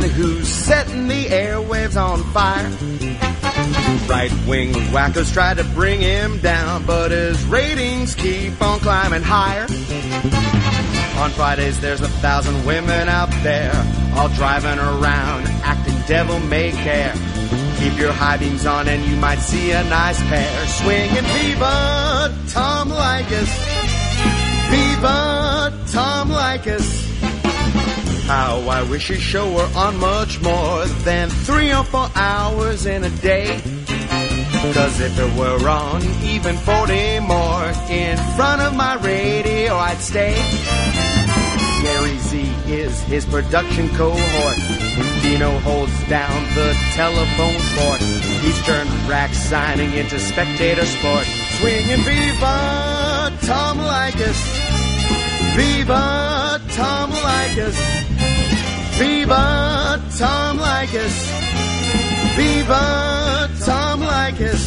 man who's setting the airwaves on fire. Right-wing whackers try to bring him down, but his ratings keep on climbing higher. On Fridays, there's a thousand women out there, all driving around, acting devil may care. Keep your high beams on and you might see a nice pair swinging Viva Tom Leykis. Viva Tom Leykis. How I wish his show were on much more than three or four hours in a day. Cause if it were on even 40 more in front of my radio, I'd stay. Gary Z is his production cohort. Dino holds down the telephone fort. He's turned rack signing into spectator sport. Swinging Viva Tom Leykis. Viva Tom Leykis. Viva Tom Leykis. Viva Tom Leykis.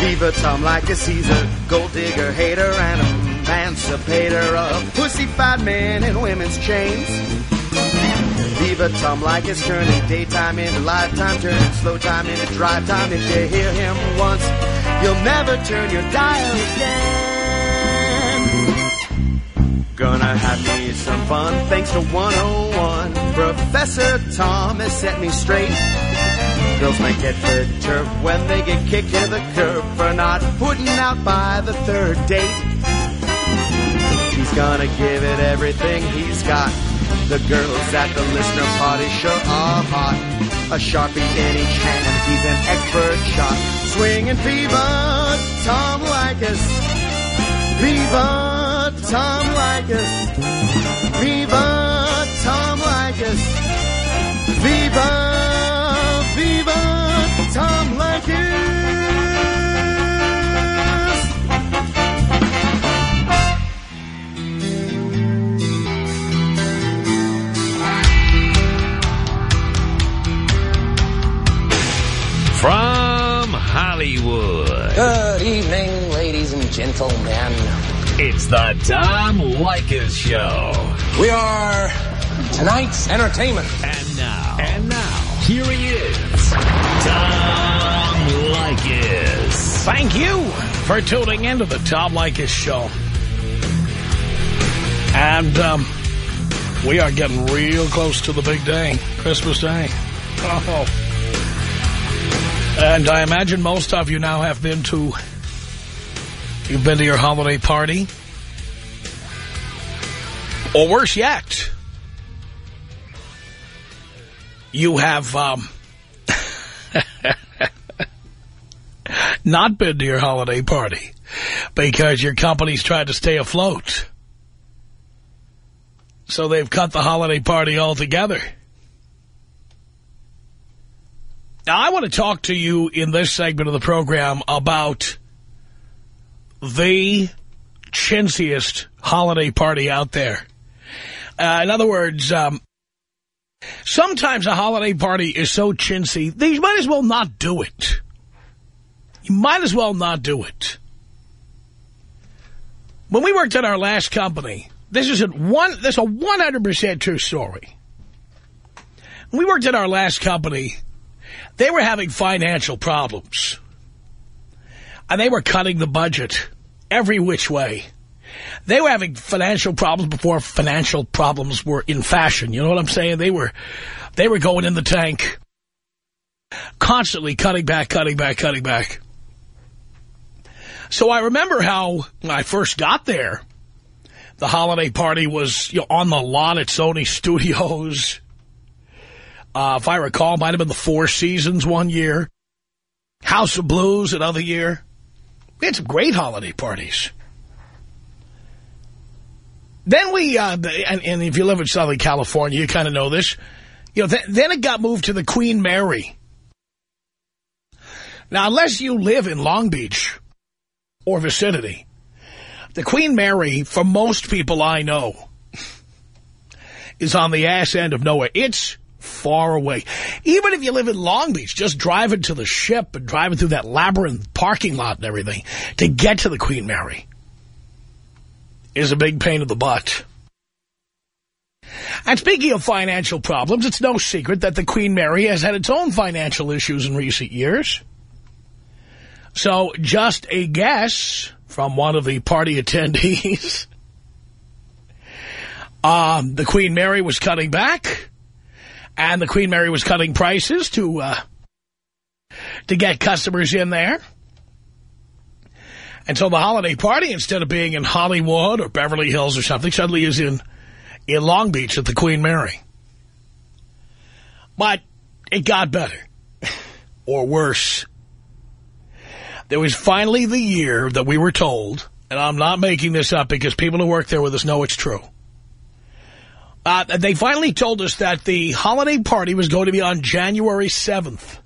Viva Tom Leykis. He's a gold digger, hater, and emancipator of pussy-fied men in women's chains. Viva Tom Leykis, turning daytime into lifetime, turning slow time into drive time. If you hear him once, you'll never turn your dial again. Gonna have me some fun thanks to 101. Professor Tom has set me straight. Girls might get perturbed when they get kicked to the curb for not putting out by the third date. He's gonna give it everything he's got. The girls at the listener party sure are hot. A sharpie in each hand, he's an expert shot. Swinging fever, Tom Leykis. Viva Tom Leykis. Viva Tom Leykis. Viva, Viva Tom Leykis. From Hollywood, Good evening, ladies and gentlemen. It's the Tom Leykis Show. We are tonight's entertainment. And now, and now, here he is, Tom Leykis. Thank you for tuning into the Tom Leykis Show. And um, we are getting real close to the big day, Christmas Day. Oh. And I imagine most of you now have been to, you've been to your holiday party. Or worse yet, you have um, not been to your holiday party because your company's trying to stay afloat. So they've cut the holiday party altogether. Now, I want to talk to you in this segment of the program about the chintziest holiday party out there. Uh, in other words, um, sometimes a holiday party is so chintzy, you might as well not do it. You might as well not do it. When we worked at our last company, this is a one. This is a 100% true story. When we worked at our last company, they were having financial problems. And they were cutting the budget every which way. They were having financial problems before financial problems were in fashion. You know what I'm saying? They were, they were going in the tank. Constantly cutting back, cutting back, cutting back. So I remember how when I first got there, the holiday party was you know, on the lot at Sony Studios. Uh, if I recall, might have been the Four Seasons one year. House of Blues another year. Some great holiday parties. Then we, uh, and, and if you live in Southern California, you kind of know this. You know, th then it got moved to the Queen Mary. Now, unless you live in Long Beach or vicinity, the Queen Mary, for most people I know, is on the ass end of nowhere. It's far away. Even if you live in Long Beach, just driving to the ship and driving through that labyrinth parking lot and everything to get to the Queen Mary is a big pain in the butt. And speaking of financial problems, it's no secret that the Queen Mary has had its own financial issues in recent years. So just a guess from one of the party attendees. um, the Queen Mary was cutting back, and the Queen Mary was cutting prices to uh, to get customers in there. And so the holiday party, instead of being in Hollywood or Beverly Hills or something, suddenly is in, in Long Beach at the Queen Mary. But it got better. or worse. There was finally the year that we were told, and I'm not making this up because people who work there with us know it's true. Uh, they finally told us that the holiday party was going to be on January 7th.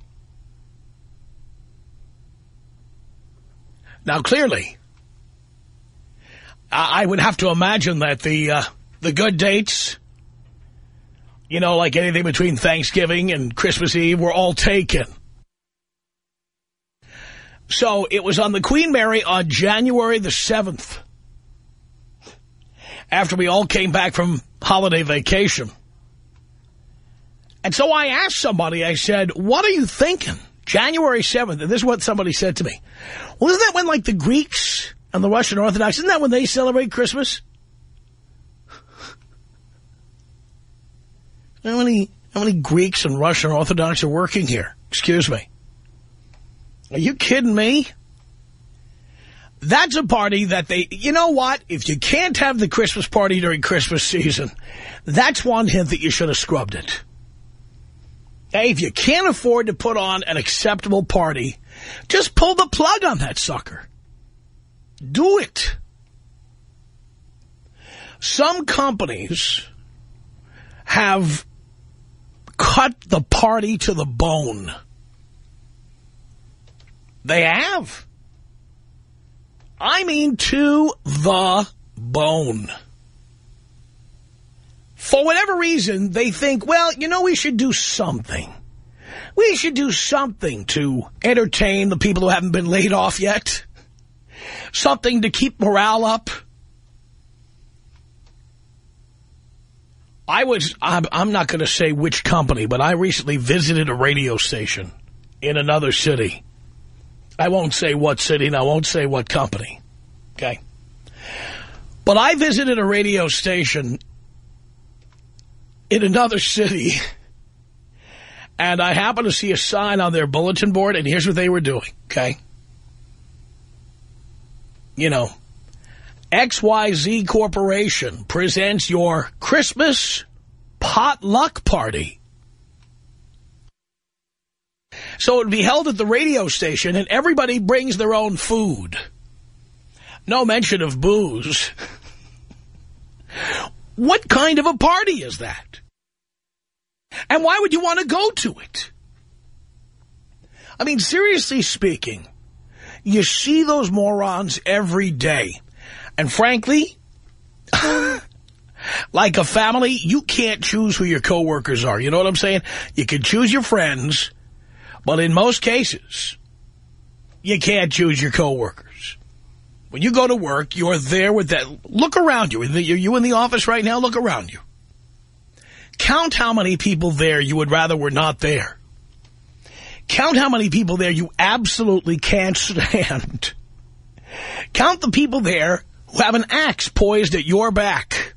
Now, clearly, I would have to imagine that the uh, the good dates, you know, like anything between Thanksgiving and Christmas Eve, were all taken. So it was on the Queen Mary on January the 7th, after we all came back from holiday vacation. And so I asked somebody, I said, what are you thinking? January 7th, and this is what somebody said to me. Well, isn't that when, like, the Greeks and the Russian Orthodox, isn't that when they celebrate Christmas? How many, how many Greeks and Russian Orthodox are working here? Excuse me. Are you kidding me? That's a party that they, you know what? If you can't have the Christmas party during Christmas season, that's one hint that you should have scrubbed it. Hey, if you can't afford to put on an acceptable party, just pull the plug on that sucker. Do it. Some companies have cut the party to the bone. They have. I mean to the bone. For whatever reason, they think, well, you know, we should do something. We should do something to entertain the people who haven't been laid off yet. Something to keep morale up. I was, I'm, not going to say which company, but I recently visited a radio station in another city. I won't say what city and I won't say what company. Okay. But I visited a radio station in another city, and I happened to see a sign on their bulletin board, and here's what they were doing, okay? You know, XYZ Corporation presents your Christmas potluck party. So it would be held at the radio station, and everybody brings their own food. No mention of booze. What kind of a party is that? And why would you want to go to it? I mean, seriously speaking, you see those morons every day. And frankly, like a family, you can't choose who your coworkers are. You know what I'm saying? You can choose your friends, but in most cases, you can't choose your coworkers. When you go to work, you're there with that. Look around you. Are you in the office right now? Look around you. Count how many people there you would rather were not there. Count how many people there you absolutely can't stand. Count the people there who have an axe poised at your back.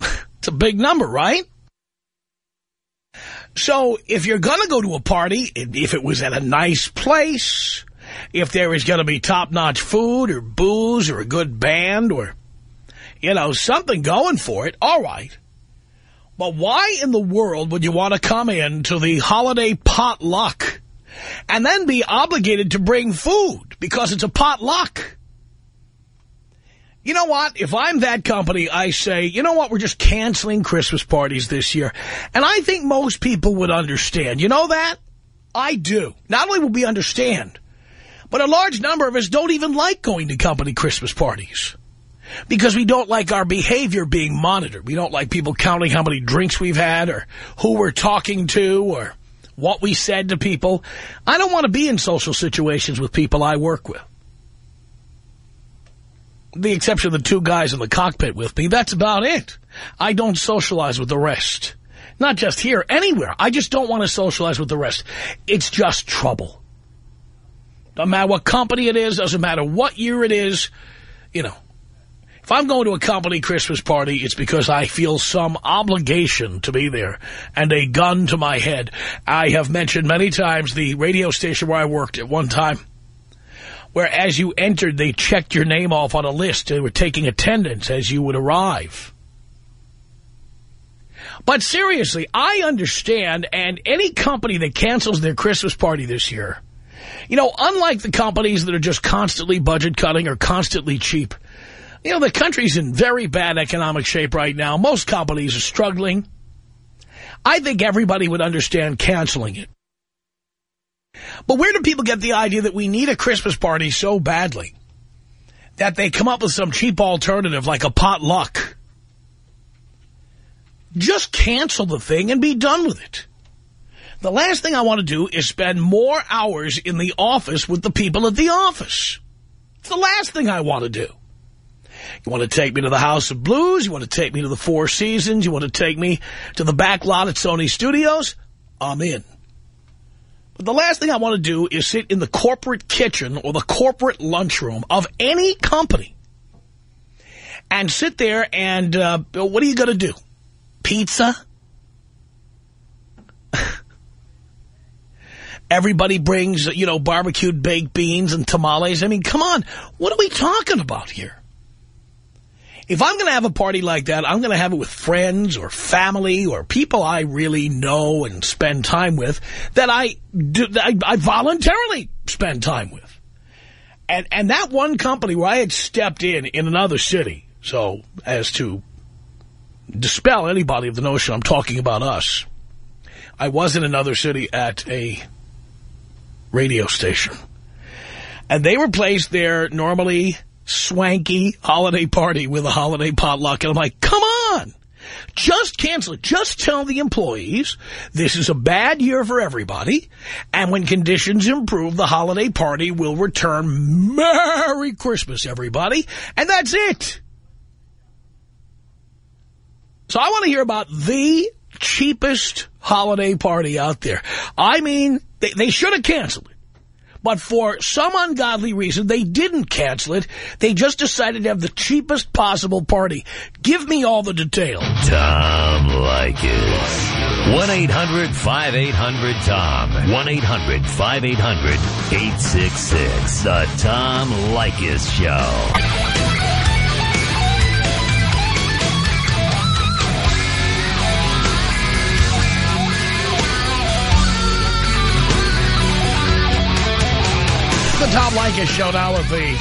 it's a big number, right? So if you're going to go to a party, if it was at a nice place, if there is going to be top-notch food or booze or a good band or, you know, something going for it, all right. But why in the world would you want to come in to the holiday potluck and then be obligated to bring food because it's a potluck? You know what? If I'm that company, I say, you know what? We're just canceling Christmas parties this year. And I think most people would understand. You know that? I do. Not only will we understand, but a large number of us don't even like going to company Christmas parties. Because we don't like our behavior being monitored. We don't like people counting how many drinks we've had or who we're talking to or what we said to people. I don't want to be in social situations with people I work with. The exception of the two guys in the cockpit with me, that's about it. I don't socialize with the rest. Not just here, anywhere. I just don't want to socialize with the rest. It's just trouble. No matter what company it is, doesn't matter what year it is, you know. If I'm going to a company Christmas party, it's because I feel some obligation to be there and a gun to my head. I have mentioned many times the radio station where I worked at one time where as you entered, they checked your name off on a list. They were taking attendance as you would arrive. But seriously, I understand, and any company that cancels their Christmas party this year, you know, unlike the companies that are just constantly budget cutting or constantly cheap, you know, the country's in very bad economic shape right now. Most companies are struggling. I think everybody would understand canceling it. But where do people get the idea that we need a Christmas party so badly that they come up with some cheap alternative like a potluck? Just cancel the thing and be done with it. The last thing I want to do is spend more hours in the office with the people at the office. It's the last thing I want to do. You want to take me to the House of Blues? You want to take me to the Four Seasons? You want to take me to the back lot at Sony Studios? I'm in. The last thing I want to do is sit in the corporate kitchen or the corporate lunchroom of any company and sit there and uh, what are you going to do? Pizza? Everybody brings, you know, barbecued baked beans and tamales. I mean, come on. What are we talking about here? If I'm going to have a party like that, I'm going to have it with friends or family or people I really know and spend time with that I, do, I, I voluntarily spend time with. And, and that one company where I had stepped in in another city, so as to dispel anybody of the notion I'm talking about us, I was in another city at a radio station. And they were placed there normally swanky holiday party with a holiday potluck. And I'm like, come on. Just cancel it. Just tell the employees this is a bad year for everybody. And when conditions improve, the holiday party will return. Merry Christmas, everybody. And that's it. So I want to hear about the cheapest holiday party out there. I mean, they, they should have canceled it. But for some ungodly reason, they didn't cancel it. They just decided to have the cheapest possible party. Give me all the details. Tom Leykis. 1-800-5800-TOM. 1-800-5800-866. The Tom Leykis Show. The Tom Leykis Show now with the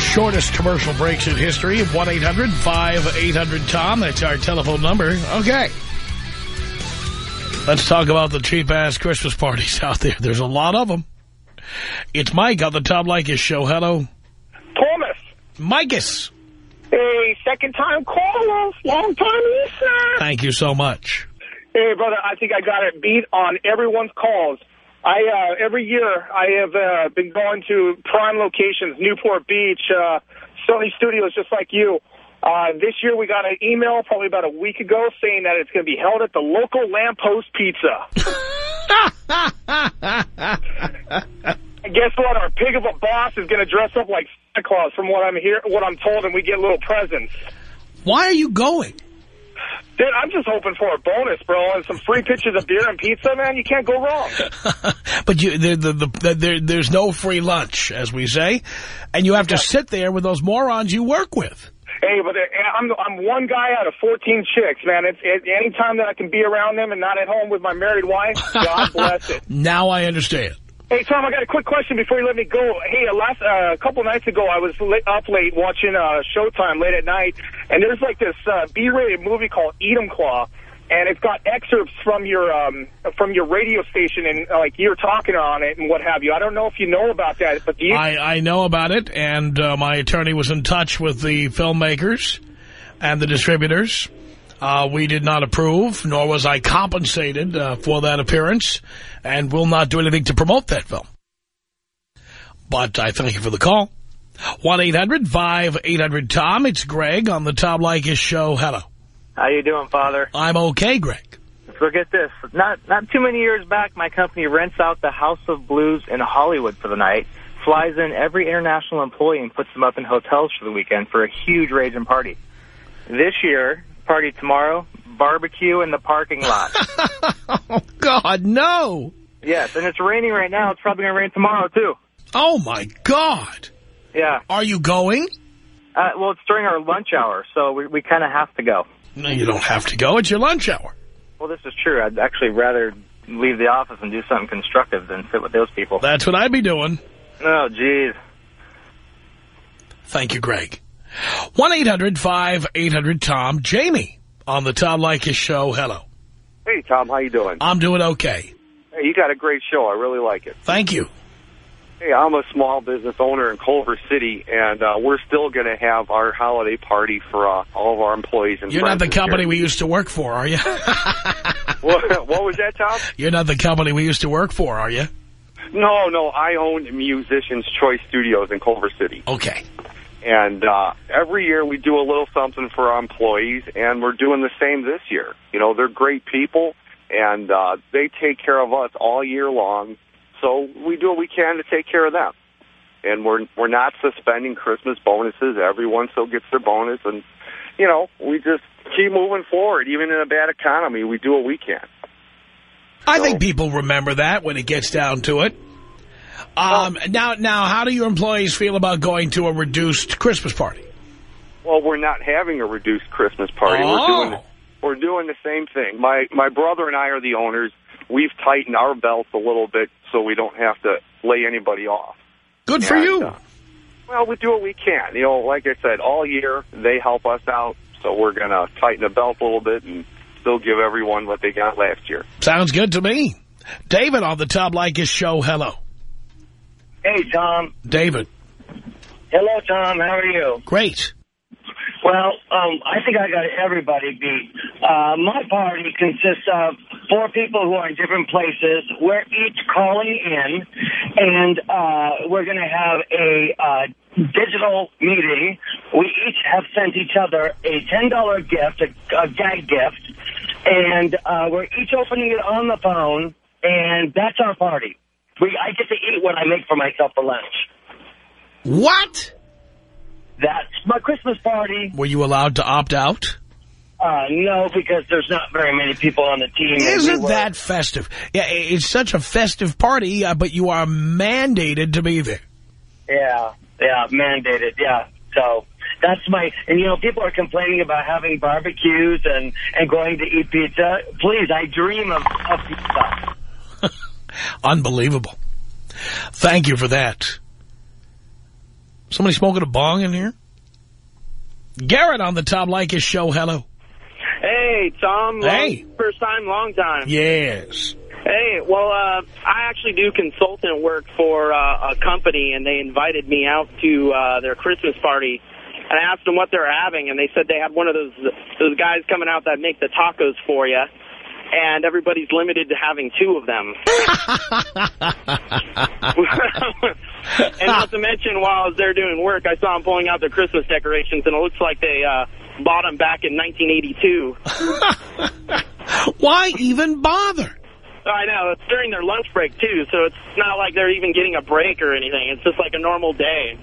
shortest commercial breaks in history. 1-800-5800-TOM. That's our telephone number. Okay. Let's talk about the cheap-ass Christmas parties out there. There's a lot of them. It's Mike on the Tom Leykis Show. Hello. Thomas. Micus. Hey, second time caller, long time listener. Thank you so much. Hey, brother, I think I got it beat on everyone's calls. I uh, every year I have uh, been going to prime locations, Newport Beach, uh, Sony Studios, just like you. Uh, this year we got an email probably about a week ago saying that it's going to be held at the local Lamppost Pizza. guess what? Our pig of a boss is going to dress up like Santa Claus, from what I'm here, what I'm told, and we get little presents. Why are you going? Dude, I'm just hoping for a bonus, bro, and some free pitches of beer and pizza, man. You can't go wrong. but you, the, the, the, there, there's no free lunch, as we say, and you have to sit there with those morons you work with. Hey, but uh, I'm I'm one guy out of 14 chicks, man. It's it, any time that I can be around them and not at home with my married wife, God bless it. Now I understand. Hey, Tom, I got a quick question before you let me go. Hey, uh, last uh, a couple nights ago, I was late, up late watching uh, Showtime late at night, and there's like this uh, B-rated movie called Eat 'em Claw, and it's got excerpts from your um, from your radio station, and uh, like you're talking on it and what have you. I don't know if you know about that, but you? I, I know about it, and uh, my attorney was in touch with the filmmakers and the distributors. Uh, we did not approve, nor was I compensated uh, for that appearance, and will not do anything to promote that film. But I thank you for the call. 1-800-5800-TOM. It's Greg on the Tom Leykis show. Hello. How you doing, Father? I'm okay, Greg. Forget this. Not not too many years back, my company rents out the House of Blues in Hollywood for the night, flies in every international employee and puts them up in hotels for the weekend for a huge raging party. This year, party tomorrow, barbecue in the parking lot. oh, God, no. yes, and it's raining right now. It's probably going to rain tomorrow, too. Oh, my God. Yeah. Are you going? Uh, well, it's during our lunch hour, so we, we kind of have to go. No, you don't have to go. It's your lunch hour. Well, this is true. I'd actually rather leave the office and do something constructive than sit with those people. That's what I'd be doing. Oh, jeez. Thank you, Greg. 1-800-5800-TOM. Jamie on the Tom Leykis show. Hello. Hey, Tom, how you doing? I'm doing okay. Hey, you got a great show. I really like it. Thank you. Hey, I'm a small business owner in Culver City, and uh, we're still going to have our holiday party for uh, all of our employees. And You're not the company year. we used to work for, are you? what, what was that, Tom? You're not the company we used to work for, are you? No, no, I own Musicians Choice Studios in Culver City. Okay. And uh, every year we do a little something for our employees, and we're doing the same this year. You know, they're great people, and uh, they take care of us all year long. So we do what we can to take care of them. And we're we're not suspending Christmas bonuses. Everyone still gets their bonus, and you know we just keep moving forward. Even in a bad economy, we do what we can. I So- think people remember that when it gets down to it. Um, now, now, how do your employees feel about going to a reduced Christmas party? Well, we're not having a reduced Christmas party. Oh. We're doing we're doing the same thing. My my brother and I are the owners. We've tightened our belts a little bit so we don't have to lay anybody off. Good for And, you. uh, well, we do what we can. You know, like I said, all year they help us out, so we're going to tighten the belt a little bit and still give everyone what they got last year. Sounds good to me. David on the Tom Leykis show. Hello. Hey, Tom. David. Hello, Tom. How are you? Great. Well, um, I think I got everybody beat. Uh, my party consists of four people who are in different places. We're each calling in, and uh, we're going to have a uh, digital meeting. We each have sent each other a $10 gift, a, a gag gift, and uh, we're each opening it on the phone, and that's our party. We, I get to eat what I make for myself for lunch. What? That's my Christmas party. Were you allowed to opt out? Uh, no, because there's not very many people on the team. Isn't that festive? Yeah, it's such a festive party, uh, but you are mandated to be there. Yeah, yeah, mandated, yeah. So that's my, and you know, people are complaining about having barbecues and, and going to eat pizza. Please, I dream of, of pizza. Unbelievable. Thank you for that. Somebody smoking a bong in here? Garrett on the Tom Leykis show. Hello. Hey, Tom. Long, Hey. First time, long time. Yes. Hey, well, uh, I actually do consultant work for uh, a company, and they invited me out to uh, their Christmas party. And I asked them what they're having, and they said they had one of those those guys coming out that make the tacos for you, and everybody's limited to having two of them. and not to mention, while I was there doing work, I saw them pulling out their Christmas decorations, and it looks like they uh, bought them back in 1982. Why even bother? I know. It's during their lunch break, too, so it's not like they're even getting a break or anything. It's just like a normal day.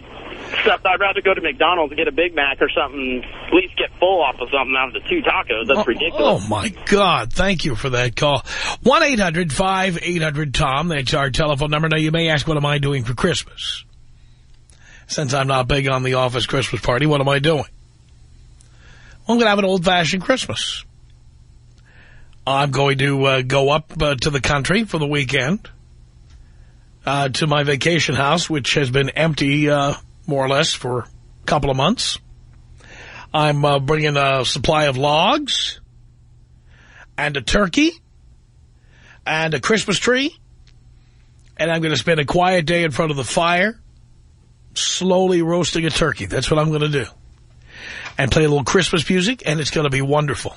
Except I'd rather go to McDonald's and get a Big Mac or something, at least get full off of something out of the two tacos. That's Oh, ridiculous. Oh, my God. Thank you for that call. 1-800-5800-TOM. That's our telephone number. Now, you may ask, what am I doing for Christmas? Since I'm not big on the office Christmas party, what am I doing? I'm going to have an old-fashioned Christmas. I'm going to uh, go up uh, to the country for the weekend, uh, to my vacation house, which has been empty uh, more or less for a couple of months. I'm uh, bringing a supply of logs and a turkey and a Christmas tree. And I'm going to spend a quiet day in front of the fire slowly roasting a turkey. That's what I'm going to do. And play a little Christmas music, and it's going to be wonderful.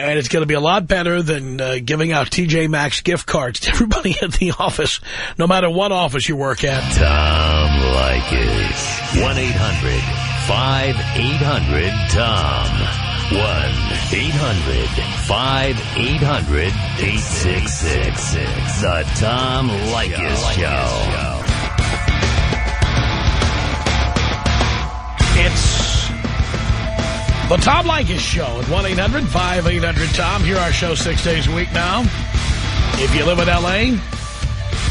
And it's going to be a lot better than uh, giving out TJ Maxx gift cards to everybody at the office, no matter what office you work at. Tom Leykis. 1-800-5800-TOM. 1-800-5800-866. The Tom Leykis Show. The Tom Leykis Show at 1-800-5800-TOM. Here our show six days a week now. If you live in L.A.,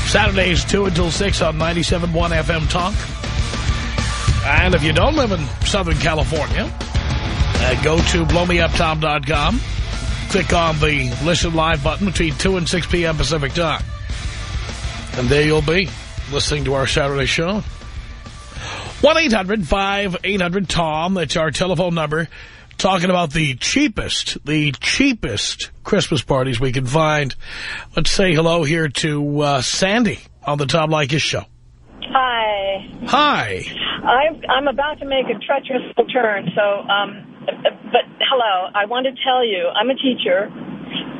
Saturdays 2 until 6 on 97.1 FM Talk. And if you don't live in Southern California, uh, go to blowmeuptom.com. Click on the Listen Live button between 2 and 6 p.m. Pacific Time. And there you'll be, listening to our Saturday show. 1-800-5800-TOM. That's our telephone number. Talking about the cheapest, the cheapest Christmas parties we can find. Let's say hello here to uh, Sandy on the Tom Leykis show. Hi. Hi. I'm, I'm about to make a treacherous turn, so, um, but hello, I want to tell you, I'm a teacher,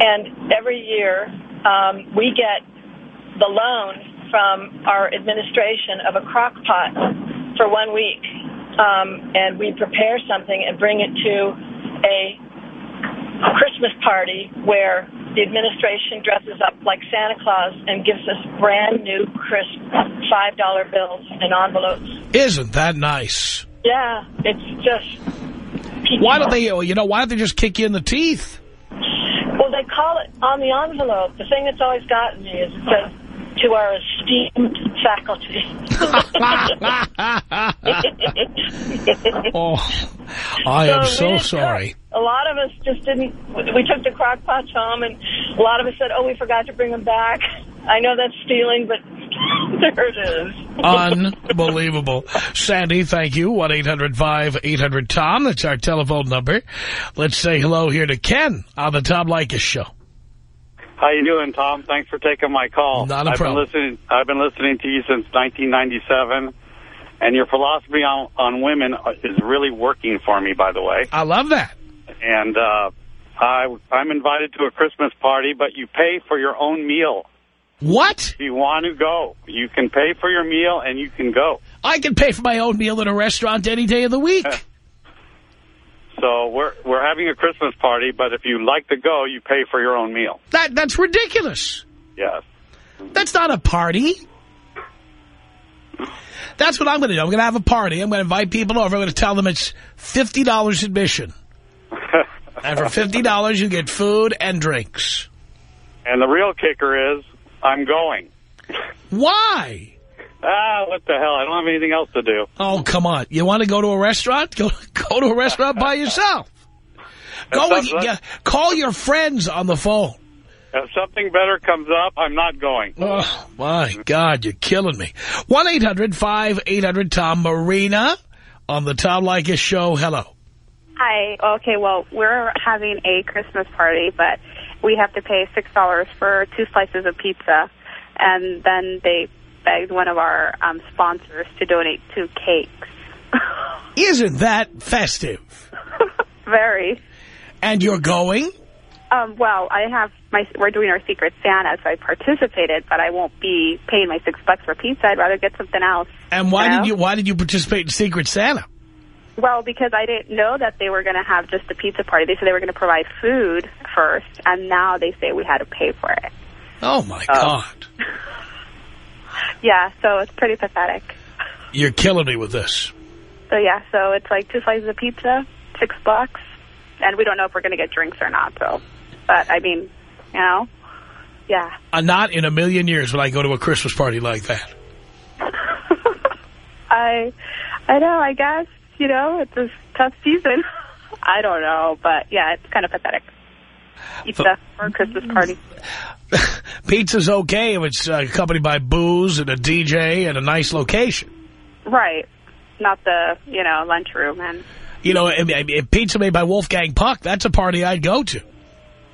and every year um, we get the loan from our administration of a crock pot for one week, um, and we prepare something and bring it to a Christmas party where the administration dresses up like Santa Claus and gives us brand new, crisp $5 bills in envelopes. Isn't that nice? Yeah, it's just... Why don't they, you know, why don't they just kick you in the teeth? Well, they call it on the envelope. The thing that's always gotten me is it says, to our faculty. oh, I am so sorry. A lot of us just didn't, we took the crock pots home and a lot of us said, oh, we forgot to bring them back. I know that's stealing, but there it is. Unbelievable. Sandy, thank you. 1-800-5800-TOM. That's our telephone number. Let's say hello here to Ken on the Tom Leykis show. How you doing, Tom? Thanks for taking my call. Not a I've problem. Been listening, I've been listening to you since 1997, and your philosophy on, on women is really working for me, by the way. I love that. And uh, I, I'm invited to a Christmas party, but you pay for your own meal. What? If you want to go, you can pay for your meal, and you can go. I can pay for my own meal at a restaurant any day of the week. So we're we're having a Christmas party, but if you like to go, you pay for your own meal. That That's ridiculous. Yes. That's not a party. That's what I'm going to do. I'm going to have a party. I'm going to invite people over. I'm going to tell them it's $50 admission. and for $50, you get food and drinks. And the real kicker is, I'm going. Why? Ah, what the hell? I don't have anything else to do. Oh, come on. You want to go to a restaurant? Go go to a restaurant by yourself. Go with, something- yeah, call your friends on the phone. If something better comes up, I'm not going. Oh, my God, you're killing me. 1-800-5800-TOM Marina on the Tom Leykis show. Hello. Hi. Okay, well, we're having a Christmas party, but we have to pay $6 for two slices of pizza. And then they begged one of our um, sponsors to donate two cakes. Isn't that festive? Very. And you're going? Um, well, I have my, we're doing our Secret Santa, so I participated, but I won't be paying my six bucks for pizza. I'd rather get something else. And why You know? did you why did you participate in Secret Santa? Well, because I didn't know that they were going to have just a pizza party. They said they were going to provide food first, and now they say we had to pay for it. Oh, my God. Yeah, so it's pretty pathetic. You're killing me with this. So yeah, so it's like two slices of pizza, six bucks, and we don't know if we're going to get drinks or not. So, but I mean, you know, yeah. Uh, not in a million years would I go to a Christmas party like that. I, I know. I guess you know it's a tough season. I don't know, but yeah, it's kind of pathetic. Pizza for a Christmas party. Pizza's okay if it's uh, accompanied by booze and a DJ and a nice location. Right. Not the, you know, lunchroom and You know, if, if pizza made by Wolfgang Puck, that's a party I'd go to.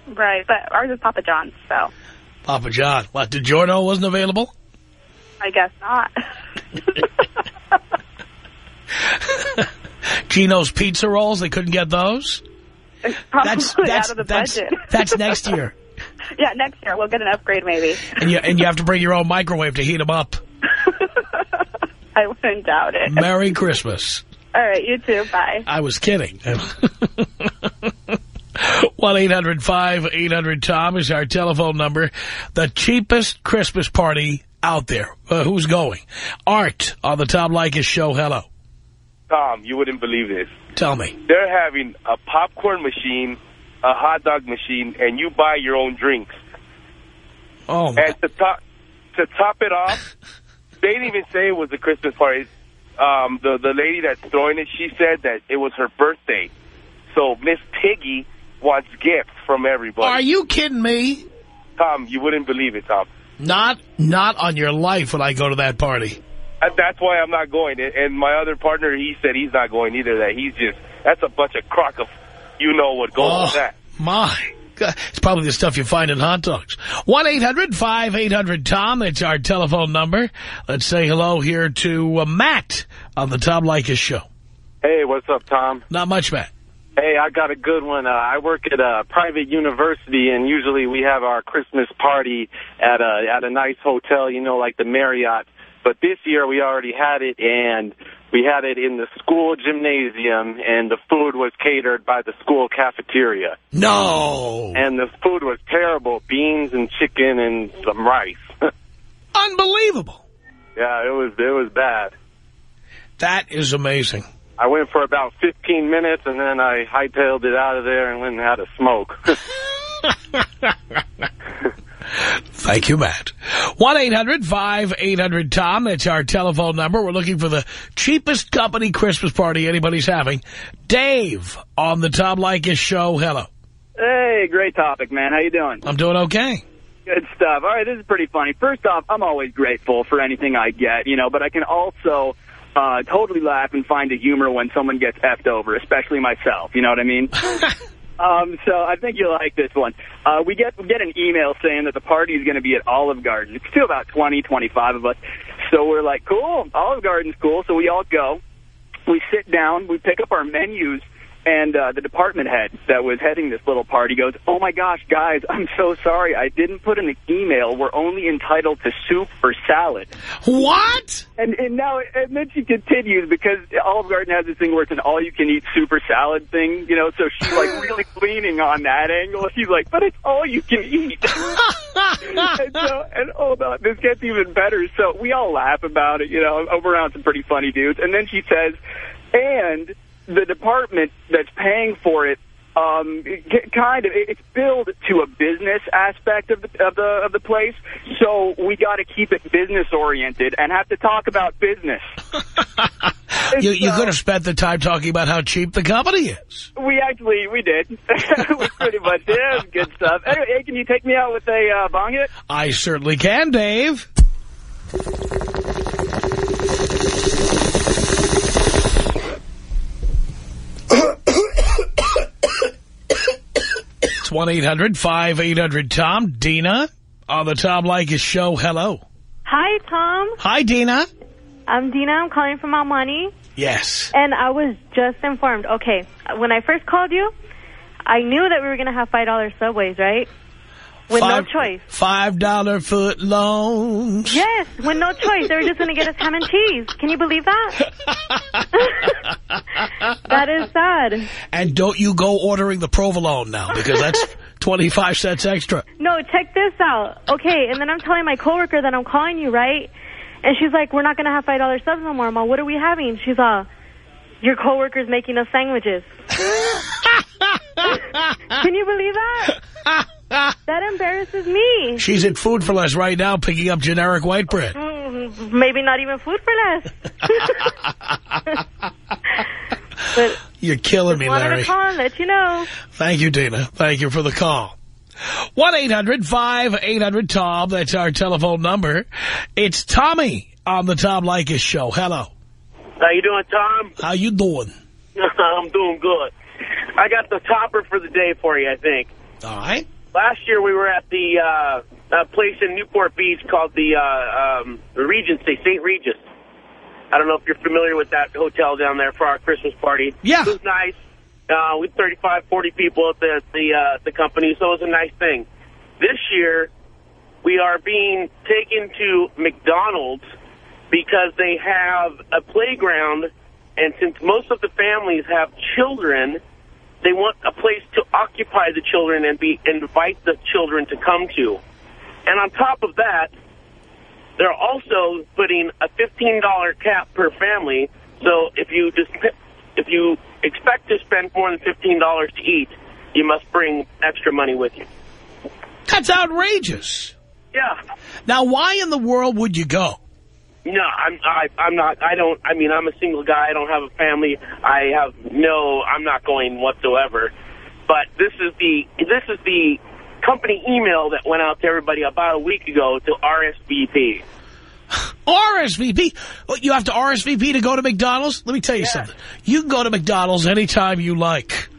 right, but ours is Papa John's, so Papa John. What, DiGiorno wasn't available? I guess not. Gino's Pizza Rolls, they couldn't get those? Probably That's out that's of the that's budget. that's next year, yeah, next year we'll get an upgrade maybe. and you and you have to bring your own microwave to heat them up. I wouldn't doubt it. Merry Christmas. All right, you too. Bye. I was kidding. 1-800-5800-TOM is our telephone number. The cheapest Christmas party out there. Uh, who's going? Art on the Tom Leykis show. Hello. Tom, you wouldn't believe this. Tell me. They're having a popcorn machine, a hot dog machine, and you buy your own drinks. Oh, And to top to top it off, they didn't even say it was a Christmas party. Um, the the lady that's throwing it, she said that it was her birthday. So Miss Piggy wants gifts from everybody. Are you kidding me? Tom, you wouldn't believe it, Tom. Not not on your life when I go to that party. That's why I'm not going. And- And my other partner, he said he's not going either. That he's just that's a bunch of crock of you know what goes Oh, with that. my. God. It's probably the stuff you find in hot dogs. 1-800-5800-TOM. That's our telephone number. Let's say hello here to uh, Matt on the Tom Leykis show. Hey, what's up, Tom? Not much, Matt. Hey, I got a good one. Uh, I work at a private university, and usually we have our Christmas party at a at a nice hotel, you know, like the Marriott. But this year we already had it, and we had it in the school gymnasium, and the food was catered by the school cafeteria. No. And the food was terrible: beans and chicken and some rice. Unbelievable. yeah, it was it was bad. That is amazing. I went for about 15 minutes, and then I hightailed it out of there and went and had a smoke. Thank you, Matt. 1-800-5800-TOM. That's our telephone number. We're looking for the cheapest company Christmas party anybody's having. Dave on the Tom Leykis show. Hello. Hey, great topic, man. How you doing? I'm doing okay. Good stuff. All right, this is pretty funny. First off, I'm always grateful for anything I get, you know, but I can also uh, totally laugh and find a humor when someone gets effed over, especially myself. You know what I mean? um, so I think you'll like this one. Uh, we get we get an email saying that the party is going to be at Olive Garden. It's to about 20, 25 of us. So we're like, cool, Olive Garden's cool. So we all go. We sit down. We pick up our menus. And uh, the department head that was heading this little party goes, oh, my gosh, guys, I'm so sorry. I didn't put in the email. We're only entitled to soup or salad. What? And, and now, and then she continues because Olive Garden has this thing where it's an all-you-can-eat soup or salad thing, you know, so she's like really leaning on that angle. She's like, but it's all you can eat. and so, and hold on, this gets even better. So we all laugh about it, you know, I'm around some pretty funny dudes. And then she says, and the department that's paying for it um, kind of it's billed to a business aspect of the of the of the place, so we got to keep it business oriented and have to talk about business. You, you could have spent the time talking about how cheap the company is. We actually we did, we pretty much did. Good stuff. Anyway, hey, can you take me out with a uh, bong hit? I certainly can, Dave. It's 1-800-5800-TOM. Dina on the Tom Leykis show. Hello. Hi, Tom. Hi, Dina. I'm Dina. I'm calling from Money. Yes. And I was just informed. Okay, when I first called you, I knew that we were going to have $5 subways, right? With Five- no choice. Five dollar foot loans. Yes, with no choice. They were just going to get us ham and cheese. Can you believe that? that is sad. And don't you go ordering the provolone now because that's 25 cents extra. No, check this out. Okay, and then I'm telling my coworker that I'm calling you, right? And she's like, we're not going to have $5 subs no more. I'm all, what are we having? She's all, your coworker's making us sandwiches. Can you believe that? that embarrasses me. She's at Food for Less right now picking up generic white bread. Mm, Maybe not even food for less. but You're killing me, wanted Larry. to call and let you know. Thank you, Dana. Thank you for the call. 1-800-5800-TOM. That's our telephone number. It's Tommy on the Tom Leykis show. Hello. How you doing, Tom? How you doing? I'm doing good. I got the topper for the day for you, I think. All right. Last year we were at the uh, a place in Newport Beach called the uh, um, Regency, St. Regis. I don't know if you're familiar with that hotel down there for our Christmas party. Yeah. It was nice. Uh, with 35, 40 people at the the, uh, the company, so it was a nice thing. This year, we are being taken to McDonald's because they have a playground, and since most of the families have children, they want a place to occupy the children and be invite the children to come to. And on top of that, they're also putting a $15 cap per family. So if you just if you expect to spend more than $15 to eat, you must bring extra money with you. That's outrageous. Yeah. Now, why in the world would you go? No, I'm I, I'm not. I don't. I mean, I'm a single guy. I don't have a family. I have no. I'm not going whatsoever. But this is the this is the company email that went out to everybody about a week ago to RSVP. RSVP? You have to RSVP to go to McDonald's? Let me tell you something. You can go to McDonald's anytime you like.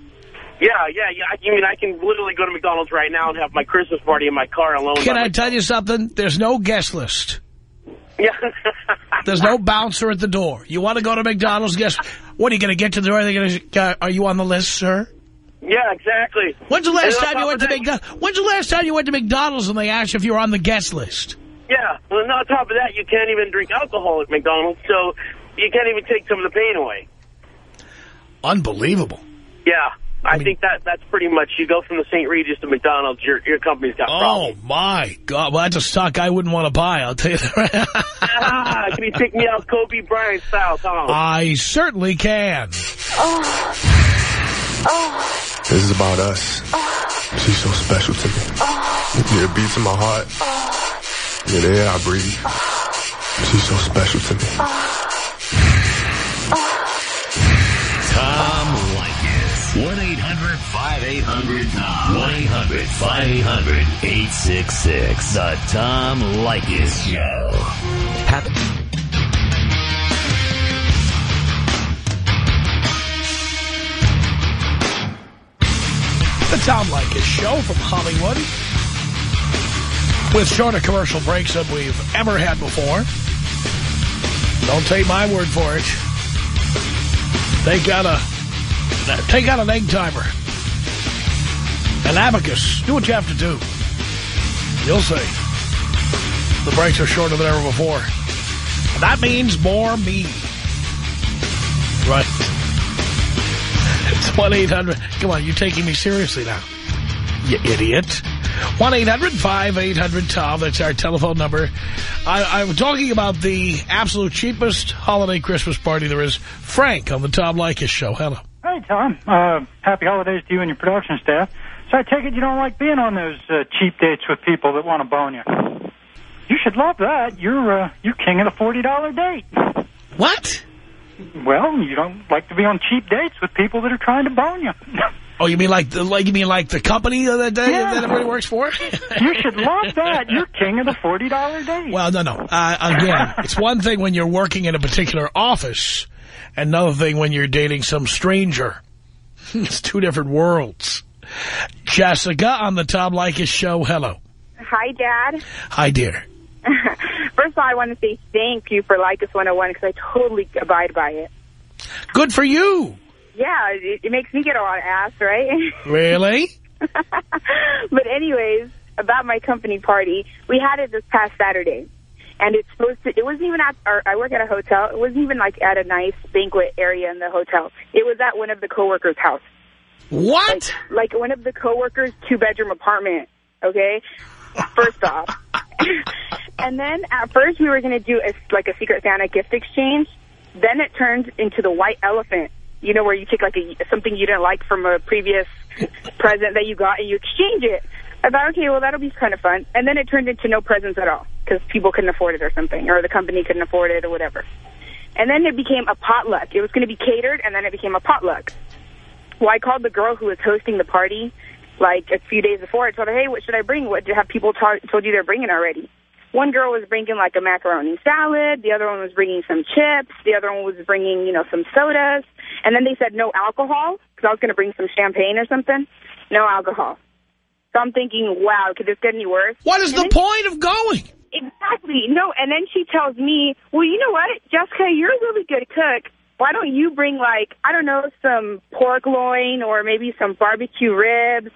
Yeah, yeah, yeah. I mean, I can literally go to McDonald's right now and have my Christmas party in my car alone. Can I tell you something? There's no guest list. Yeah. There's no bouncer at the door. You want to go to McDonald's? Guess what? Are you going to get to the door? Are, they gonna, uh, are you on the list, sir? Yeah, exactly. When's the last time you went to McDonald's? When's the last time you went to McDonald's and they asked you if you were on the guest list? Yeah. Well, and on top of that, you can't even drink alcohol at McDonald's, so you can't even take some of the pain away. Unbelievable. Yeah. I, think that that's pretty much, you go from the St. Regis to McDonald's, your your company's got Oh, problems. Oh, my God. Well, that's a stock I wouldn't want to buy, I'll tell you that. ah, can you take me out Kobe Bryant style, Tom? I certainly can. Ah. Ah. This is about us. Ah. She's so special to me. Yeah, it beats in my heart. Yeah, the air I breathe. She's so special to me. Tom Leykis. 1-800-5800-TOM. 1-800-5800-866. The Tom Leykis Show. Happy... The Tom Leykis Show from Hollywood. With shorter commercial breaks than we've ever had before. Don't take my word for it. They got a take out an egg timer. An abacus. Do what you have to do. You'll see. The breaks are shorter than ever before. And that means more me. Right. It's 1-800. Come on, you're taking me seriously now. You idiot. 1-800-5800-TOM. That's our telephone number. I, I'm talking about the absolute cheapest holiday Christmas party there is. Frank on the Tom Leykis show. Hello. Hey, Tom. Uh, happy holidays to you and your production staff. So I take it you don't like being on those uh, cheap dates with people that want to bone you. You should love that. You're uh, you're king of the forty dollar date. What? Well, you don't like to be on cheap dates with people that are trying to bone you. Oh, you mean like the like you mean like the company that that, Yeah. that everybody works for? you should love that. You're king of the forty dollar date. Well, no, no. Uh, again, it's one thing when you're working in a particular office, another thing when you're dating some stranger. it's two different worlds. Jessica on the Tom Leykis show. Hello. Hi, Dad. Hi, dear. First of all, I want to say thank you for Leykis 101 because I totally abide by it. Good for you. Yeah, it, it makes me get a lot of ass, right? Really? but anyways, about my company party, we had it this past Saturday. And it's supposed to, it wasn't even at, our, I work at a hotel. It wasn't even like at a nice banquet area in the hotel. It was at one of the coworkers' house. What? Like, like one of the coworkers' two-bedroom apartment, okay? First off. and then at first we were going to do a, like a Secret Santa gift exchange. Then it turned into the white elephant, you know, where you take like a, something you didn't like from a previous present that you got and you exchange it. I thought, okay, well, that'll be kind of fun. And then it turned into no presents at all because people couldn't afford it or something, or the company couldn't afford it or whatever. And then it became a potluck. It was going to be catered, and then it became a potluck. Well, I called the girl who was hosting the party like a few days before. I told her, hey, what should I bring? What do have people told you they're bringing already? One girl was bringing like a macaroni salad. The other one was bringing some chips. The other one was bringing, you know, some sodas. And then they said no alcohol because I was going to bring some champagne or something. No alcohol. So I'm thinking, wow, could this get any worse? What is And the point of going? Exactly. No, and then she tells me, well, you know what, Jessica, you're a really good cook. Why don't you bring like I don't know some pork loin or maybe some barbecue ribs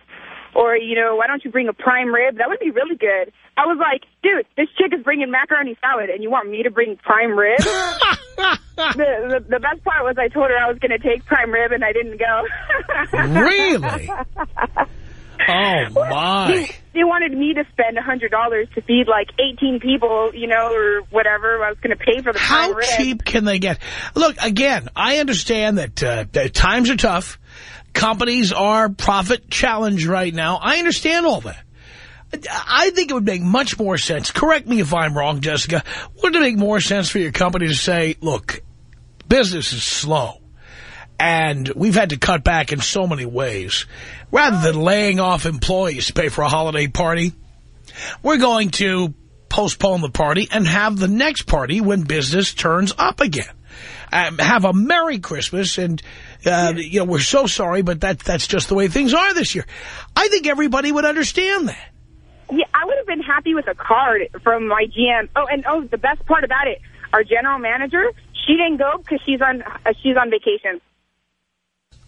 or you know why don't you bring a prime rib? That would be really good. I was like, dude, this chick is bringing macaroni salad, and you want me to bring prime rib? the, the the best part was I told her I was going to take prime rib, and I didn't go. Really? Oh, my. They, they wanted me to spend a $100 to feed like 18 people, you know, or whatever. I was going to pay for the How cheap can they get? Look, again, I understand that, uh, that times are tough. Companies are profit challenged right now. I understand all that. I think it would make much more sense. Correct me if I'm wrong, Jessica. Wouldn't it make more sense for your company to say, look, business is slow. And we've had to cut back in so many ways. Rather than laying off employees to pay for a holiday party, we're going to postpone the party and have the next party when business turns up again. Um, have a Merry Christmas and, uh, you know, we're so sorry, but that that's just the way things are this year. I think everybody would understand that. Yeah, I would have been happy with a card from my GM. Oh, and oh, the best part about it, our general manager, she didn't go because she's on uh, she's on vacation.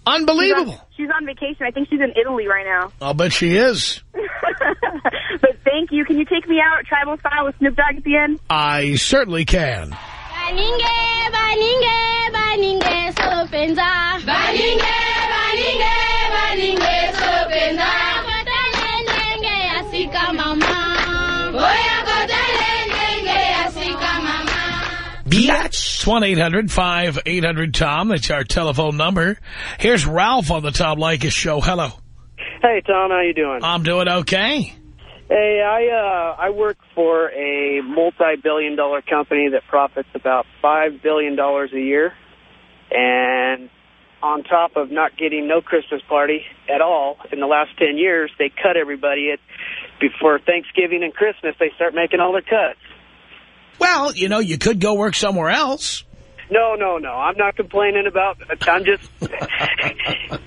Unbelievable. She's on, she's on vacation. I think she's in Italy right now. I'll bet she is. but thank you. Can you take me out tribal style with Snoop Dogg at the end? I certainly can. Baninge, baninge, baninge, sopenza. Baninge, baninge, baninge, sopenza. Kotele nenge asika mama. Oya kotele nenge asika mama. That's 1-800-5800-TOM. That's our telephone number. Here's Ralph on the Tom Likas show. Hello. Hey, Tom, how you doing? I'm doing okay. Hey, I uh, I work for a multi-billion dollar company that profits about $5 billion a year. And on top of not getting no Christmas party at all in the last 10 years, they cut everybody at before Thanksgiving and Christmas. They start making all their cuts. Well, you know, you could go work somewhere else. No, no, no. I'm not complaining about it. I'm just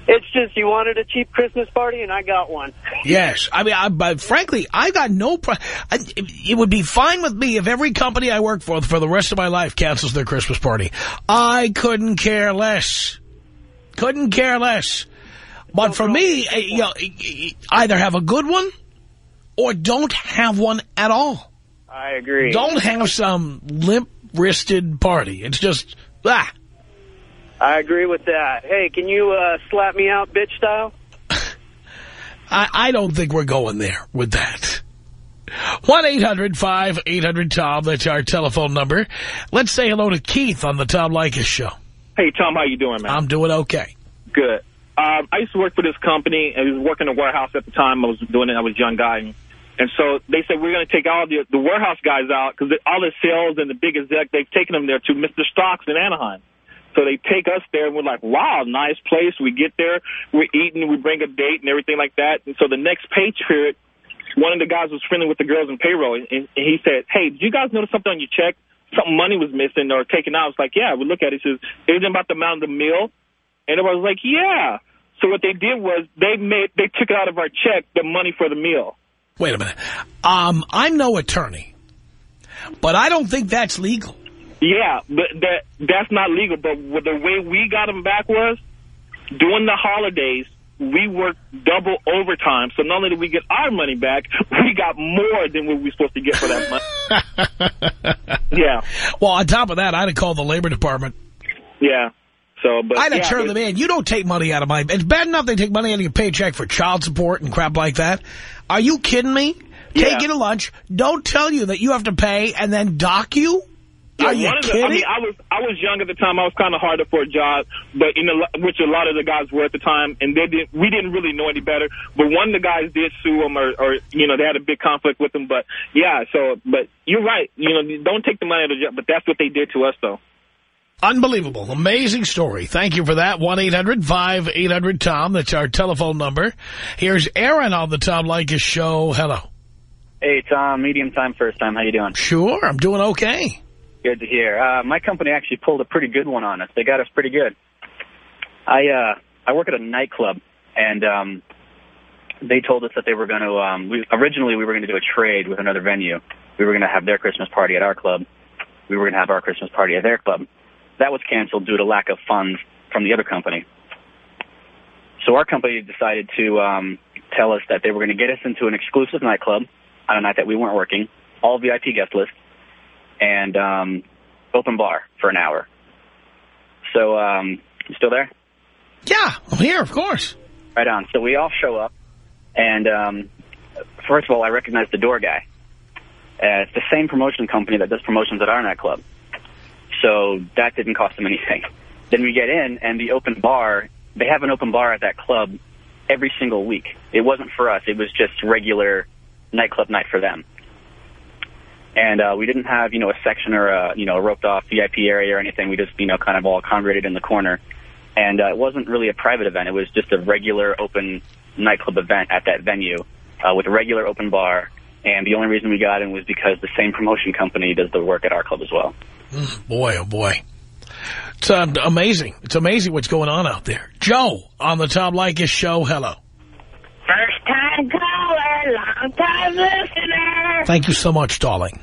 It's just you wanted a cheap Christmas party and I got one. Yes. I mean, I, but frankly, I got no... Pro I, it would be fine with me if every company I work for for the rest of my life cancels their Christmas party. I couldn't care less. Couldn't care less. But for me, eh, you know, either have a good one or don't have one at all. I agree. Don't have some limp-wristed party. It's just, ah. I agree with that. Hey, can you uh, slap me out bitch style? I, I don't think we're going there with that. 1-800-5800-TOM. That's our telephone number. Let's say hello to Keith on the Tom Leykis show. Hey, Tom, how you doing, man? I'm doing okay. Good. Um, I used to work for this company. I was working in a warehouse at the time. I was doing it. I was a young guy. And so they said, we're going to take all the, the warehouse guys out because all the sales and the big exec, they've taken them there to Mr. Stox in Anaheim. So they take us there, and we're like, wow, nice place. We get there, we're eating, we bring a date and everything like that. And so the next pay period, one of the guys was friendly with the girls in payroll, and, and he said, hey, did you guys notice something on your check? Something money was missing or taken out. I was like, yeah. We look at it. He says, is it about the amount of the meal? And everybody was like, yeah. So what they did was they made they took it out of our check the money for the meal. Wait a minute. Um, I'm no attorney, but I don't think that's legal. Yeah, but that that's not legal. But the way we got them back was during the holidays, we worked double overtime. So not only did we get our money back, we got more than what we were supposed to get for that money. yeah. Well, on top of that, I'd have called the Labor Department. Yeah. So, but I'd have yeah, turned them in. You don't take money out of my... It's bad enough they take money out of your paycheck for child support and crap like that. Are you kidding me? Yeah. Take you to lunch. Don't tell you that you have to pay and then dock you? Yeah, Are you one of the, kidding? I mean, I was I was young at the time. I was kind of hard up for a job, but in a, which a lot of the guys were at the time, and they didn't. We didn't really know any better. But one of the guys did sue him, or, or you know, they had a big conflict with him. But yeah, so but you're right. You know, don't take the money out of the job. But that's what they did to us, though. Unbelievable. Amazing story. Thank you for that. 1-800-5800-TOM. That's our telephone number. Here's Aaron on the Tom Leykis show. Hello. Hey, Tom. Medium time, first time. How you doing? Sure. I'm doing okay. Good to hear. Uh, my company actually pulled a pretty good one on us. They got us pretty good. I uh, I work at a nightclub, and um, they told us that they were going to. Um, we, originally, we were going to do a trade with another venue. We were going to have their Christmas party at our club. We were going to have our Christmas party at their club. That was canceled due to lack of funds from the other company. So our company decided to um, tell us that they were going to get us into an exclusive nightclub on a night that we weren't working, all VIP guest list, and um, open bar for an hour. So, um, you still there? Yeah, I'm here, of course. Right on. So we all show up, and um, first of all, I recognize the door guy. Uh, it's the same promotion company that does promotions at our nightclub. So that didn't cost them anything. Then we get in, and the open bar, they have an open bar at that club every single week. It wasn't for us. It was just regular nightclub night for them. And uh, we didn't have, you know, a section or a, you know, a roped off VIP area or anything. We just, you know, kind of all congregated in the corner. And uh, it wasn't really a private event. It was just a regular open nightclub event at that venue uh, with a regular open bar. And the only reason we got in was because the same promotion company does the work at our club as well. Mm, boy, oh boy. It's uh, amazing. It's amazing what's going on out there. Joe on the Tom Leykis show. Hello. First time caller, long time listener. Thank you so much, darling.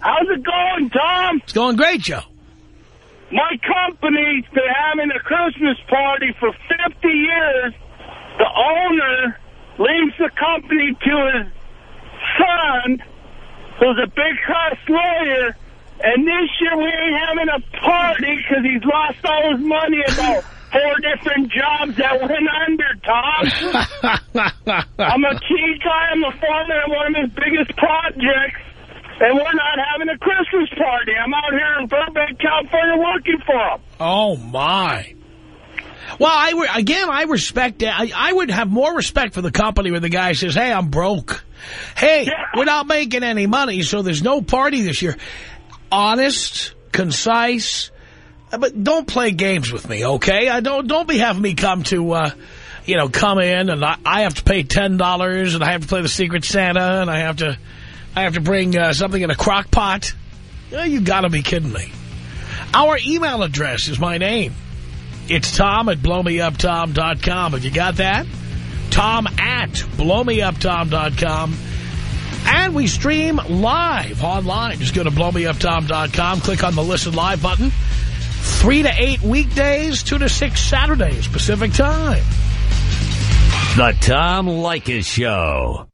How's it going, Tom? It's going great, Joe. My company's been having a Christmas party for 50 years. The owner leaves the company to his son, who's a big cost lawyer, and this year we ain't having a party because he's lost all his money about four different jobs that went under, Tom. I'm a key guy. I'm the foreman of one of his biggest projects. And we're not having a Christmas party. I'm out here in Burbank, California working for him. Oh, my. Well, I again, I respect I, I would have more respect for the company where the guy says, hey, I'm broke. Hey, yeah. we're not making any money, so there's no party this year. Honest, concise, but don't play games with me, okay? I don't don't be having me come to, uh, you know, come in and I, I have to pay $10 and I have to play the Secret Santa and I have to... I have to bring uh, something in a crock pot. Oh, you got to be kidding me. Our email address is my name. It's Tom at blowmeuptom.com. Have you got that? Tom at blowmeuptom.com. And we stream live online. Just go to blowmeuptom.com. Click on the Listen Live button. Three to eight weekdays, two to six Saturdays, Pacific time. The Tom Leykis Show.